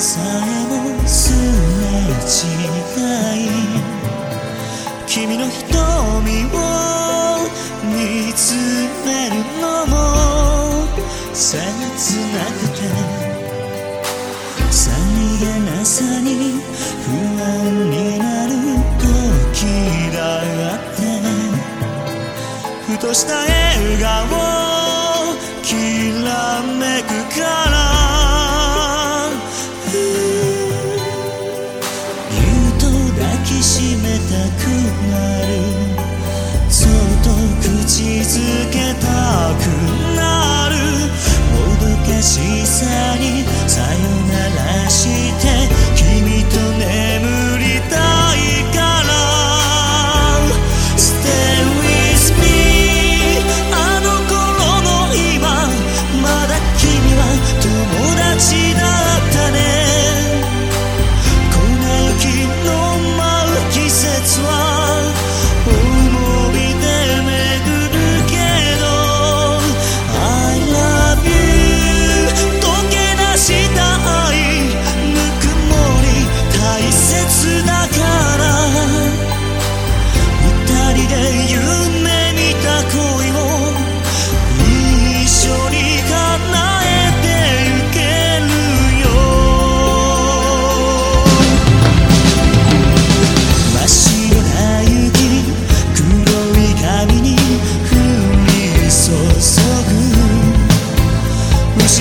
さえもすれ違い君の瞳を見つめるのも切なくてさりげなさに不安になる時だって。ふとした笑顔きらめくたく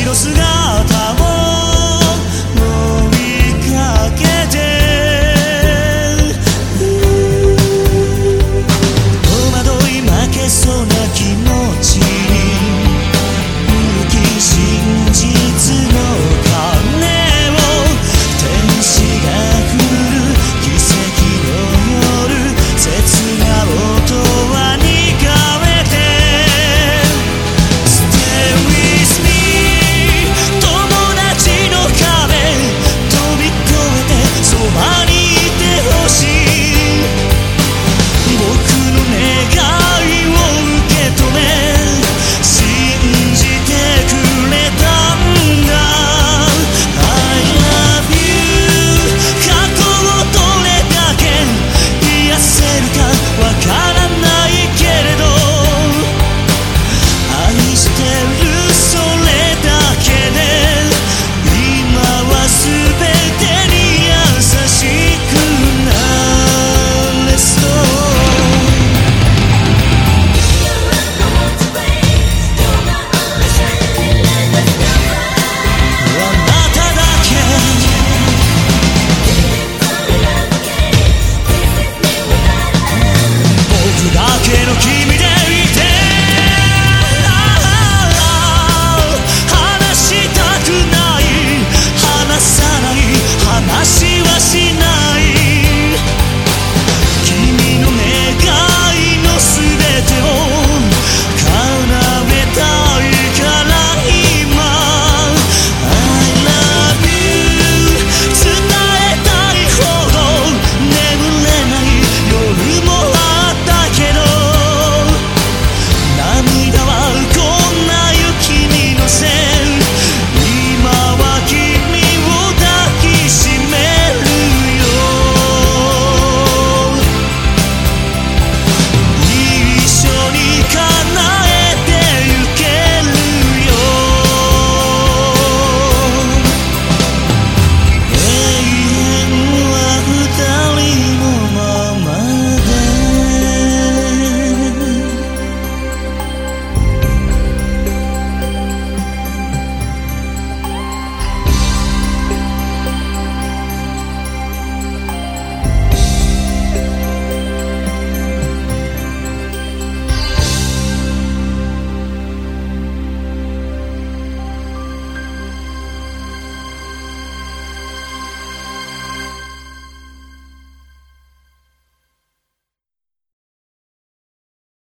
白姿